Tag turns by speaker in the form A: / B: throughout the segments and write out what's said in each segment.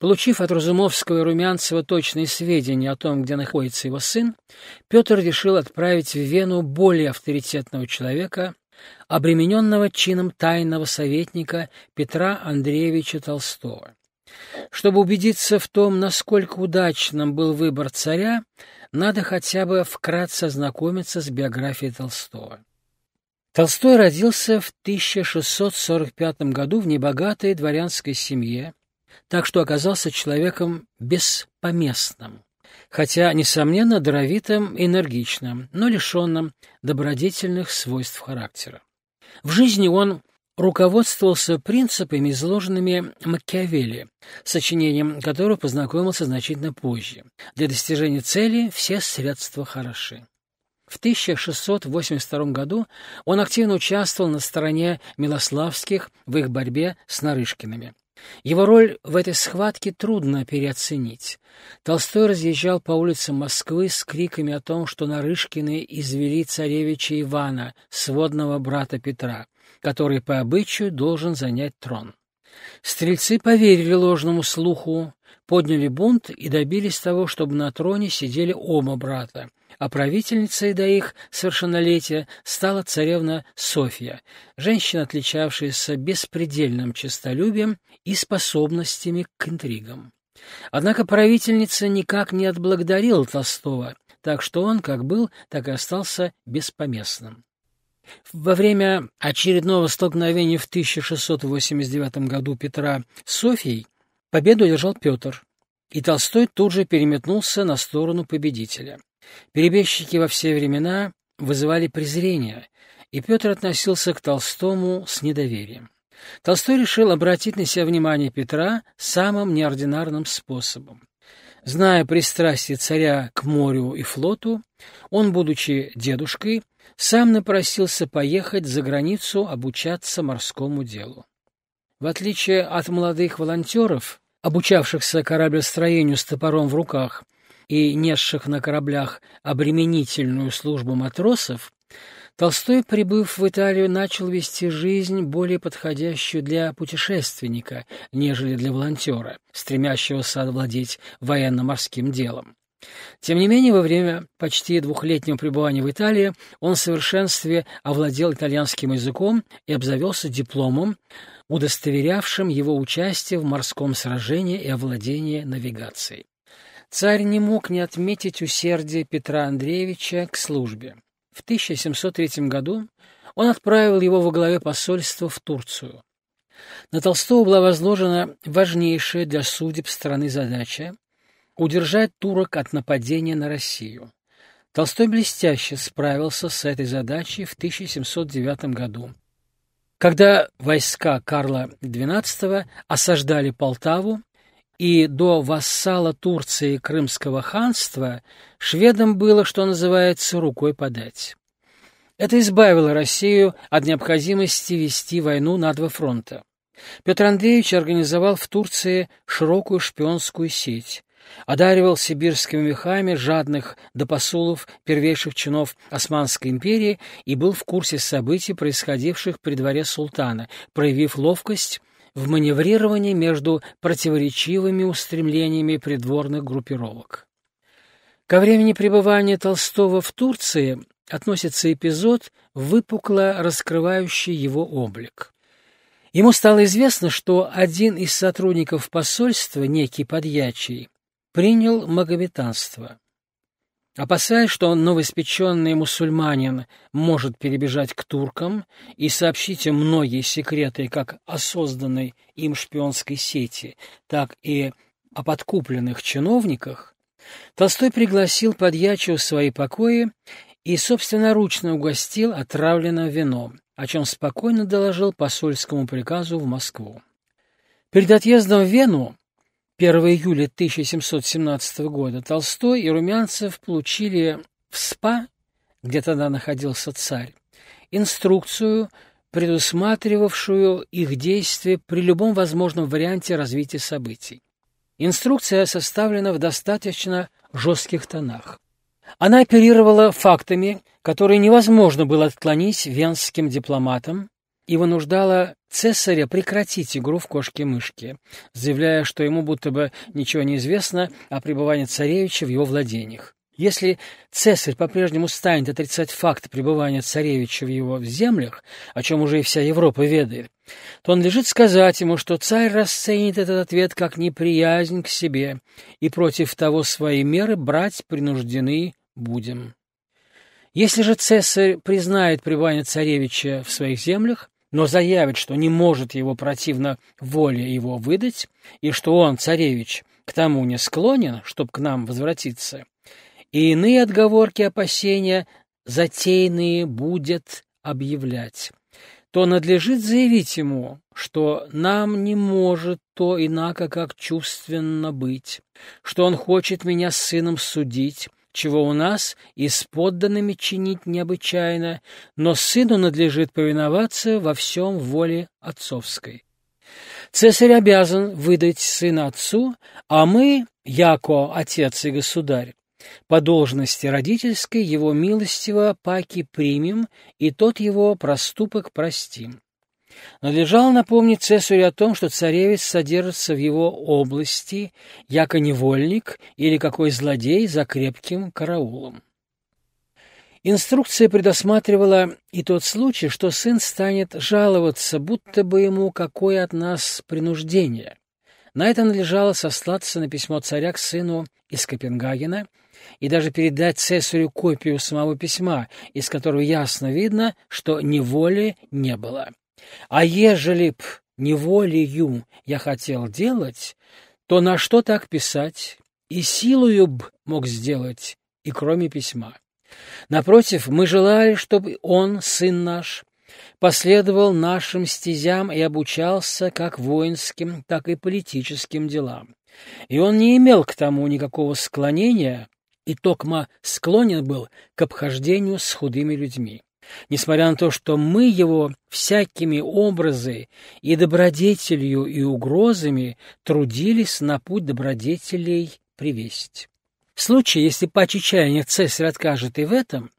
A: Получив от Разумовского и Румянцева точные сведения о том, где находится его сын, Петр решил отправить в Вену более авторитетного человека, обремененного чином тайного советника Петра Андреевича Толстого. Чтобы убедиться в том, насколько удачным был выбор царя, надо хотя бы вкратце ознакомиться с биографией Толстого. Толстой родился в 1645 году в небогатой дворянской семье, так что оказался человеком беспоместным, хотя, несомненно, даровитым энергичным, но лишенным добродетельных свойств характера. В жизни он руководствовался принципами, изложенными Макиавелли, сочинением которого познакомился значительно позже. Для достижения цели все средства хороши. В 1682 году он активно участвовал на стороне Милославских в их борьбе с Нарышкиными. Его роль в этой схватке трудно переоценить. Толстой разъезжал по улицам Москвы с криками о том, что Нарышкины извели царевича Ивана, сводного брата Петра, который по обычаю должен занять трон. Стрельцы поверили ложному слуху, подняли бунт и добились того, чтобы на троне сидели оба брата, а правительницей до их совершеннолетия стала царевна Софья, женщина, отличавшаяся беспредельным честолюбием и способностями к интригам. Однако правительница никак не отблагодарила Толстого, так что он как был, так и остался беспоместным. Во время очередного столкновения в 1689 году Петра с Софией победу одержал Петр, и Толстой тут же переметнулся на сторону победителя. Перебежчики во все времена вызывали презрение, и Петр относился к Толстому с недоверием. Толстой решил обратить на себя внимание Петра самым неординарным способом. Зная пристрастие царя к морю и флоту, он, будучи дедушкой, сам напросился поехать за границу обучаться морскому делу. В отличие от молодых волонтеров, обучавшихся кораблестроению с топором в руках и несших на кораблях обременительную службу матросов, Толстой, прибыв в Италию, начал вести жизнь, более подходящую для путешественника, нежели для волонтера, стремящегося овладеть военно-морским делом. Тем не менее, во время почти двухлетнего пребывания в Италии он в совершенстве овладел итальянским языком и обзавелся дипломом, удостоверявшим его участие в морском сражении и овладение навигацией. Царь не мог не отметить усердие Петра Андреевича к службе. В 1703 году он отправил его во главе посольства в Турцию. На Толстого была возложена важнейшая для судеб страны задача – удержать турок от нападения на Россию. Толстой блестяще справился с этой задачей в 1709 году. Когда войска Карла XII осаждали Полтаву, и до вассала Турции Крымского ханства шведам было, что называется, рукой подать. Это избавило Россию от необходимости вести войну на два фронта. Петр Андреевич организовал в Турции широкую шпионскую сеть, одаривал сибирскими мехами жадных до посулов первейших чинов Османской империи и был в курсе событий, происходивших при дворе султана, проявив ловкость в маневрировании между противоречивыми устремлениями придворных группировок. Ко времени пребывания Толстого в Турции относится эпизод, выпукло раскрывающий его облик. Ему стало известно, что один из сотрудников посольства, некий подьячий, принял магометанство. Опасаясь, что новоиспеченный мусульманин может перебежать к туркам и сообщить им многие секреты как о созданной им шпионской сети, так и о подкупленных чиновниках, Толстой пригласил подьячего в свои покои и собственноручно угостил отравленным вином, о чем спокойно доложил посольскому приказу в Москву. Перед отъездом в Вену 1 июля 1717 года Толстой и Румянцев получили в СПА, где тогда находился царь, инструкцию, предусматривавшую их действия при любом возможном варианте развития событий. Инструкция составлена в достаточно жестких тонах. Она оперировала фактами, которые невозможно было отклонить венским дипломатам, и вынуждала цесаря прекратить игру в кошки-мышки, заявляя, что ему будто бы ничего не известно о пребывании царевича в его владениях. Если цесарь по-прежнему станет отрицать факт пребывания царевича в его землях, о чем уже и вся Европа ведает, то он лежит сказать ему, что царь расценит этот ответ как неприязнь к себе, и против того свои меры брать принуждены будем. Если же цесарь признает пребывание царевича в своих землях, но заявит, что не может его противно воле его выдать, и что он, царевич, к тому не склонен, чтоб к нам возвратиться, и иные отговорки опасения затейные будет объявлять, то надлежит заявить ему, что нам не может то инако, как чувственно быть, что он хочет меня с сыном судить, чего у нас и с подданными чинить необычайно, но сыну надлежит повиноваться во всем воле отцовской. Цесарь обязан выдать сына отцу, а мы, яко отец и государь, по должности родительской его милостиво паки примем, и тот его проступок простим. Надлежало напомнить цесарю о том, что царевич содержится в его области, яко невольник или какой злодей за крепким караулом. Инструкция предусматривала и тот случай, что сын станет жаловаться, будто бы ему какое от нас принуждение. На это надлежало сослаться на письмо царя к сыну из Копенгагена и даже передать цесарю копию самого письма, из которого ясно видно, что неволи не было. А ежели б неволею я хотел делать, то на что так писать? И силою б мог сделать, и кроме письма. Напротив, мы желали, чтобы он, сын наш, последовал нашим стезям и обучался как воинским, так и политическим делам. И он не имел к тому никакого склонения, и токма склонен был к обхождению с худыми людьми. Несмотря на то, что мы его всякими образы и добродетелью, и угрозами трудились на путь добродетелей привесть. В случае, если паче чаяния цесарь откажет и в этом,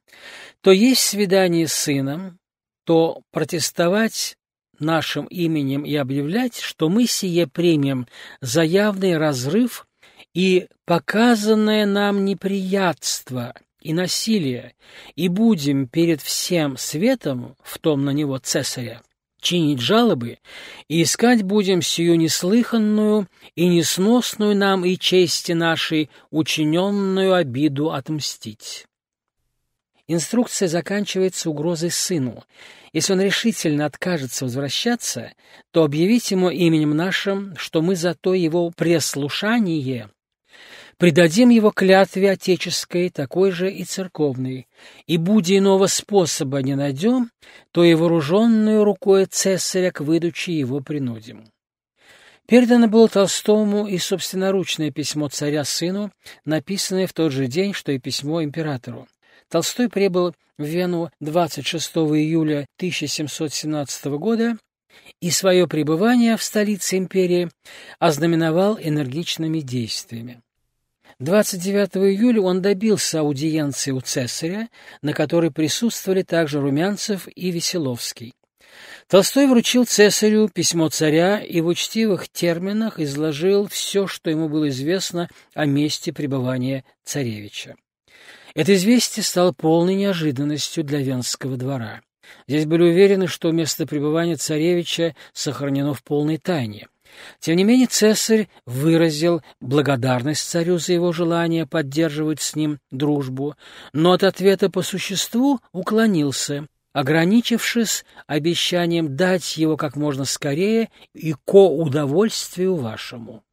A: то есть свидание с сыном, то протестовать нашим именем и объявлять, что мы сие примем за явный разрыв и показанное нам неприятство и насилие, и будем перед всем светом, в том на него цесаря, чинить жалобы, и искать будем сию неслыханную и несносную нам и чести нашей учиненную обиду отмстить. Инструкция заканчивается угрозой сыну. Если он решительно откажется возвращаться, то объявить ему именем нашим, что мы за то его преслушание Предадим его клятве отеческой, такой же и церковной, и, будь иного способа не найдем, то и вооруженную рукой цесаря к выдаче его принудим. Передано было Толстому и собственноручное письмо царя сыну, написанное в тот же день, что и письмо императору. Толстой прибыл в Вену 26 июля 1717 года и свое пребывание в столице империи ознаменовал энергичными действиями. 29 июля он добился аудиенции у цесаря, на которой присутствовали также Румянцев и Веселовский. Толстой вручил цесарю письмо царя и в учтивых терминах изложил все, что ему было известно о месте пребывания царевича. Это известие стало полной неожиданностью для Венского двора. Здесь были уверены, что место пребывания царевича сохранено в полной тайне. Тем не менее цесарь выразил благодарность царю за его желание поддерживать с ним дружбу, но от ответа по существу уклонился, ограничившись обещанием дать его как можно скорее и ко удовольствию вашему.